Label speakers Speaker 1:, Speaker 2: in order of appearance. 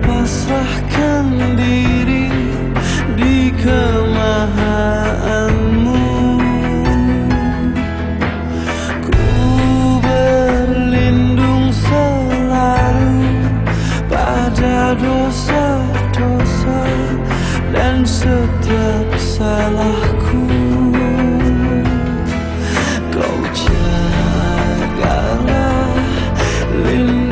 Speaker 1: pasrahkan diri di kemahaanmu. Ku berlindung selalu pada dosa-dosa dan setiap salahku. Kau jagalah lindungi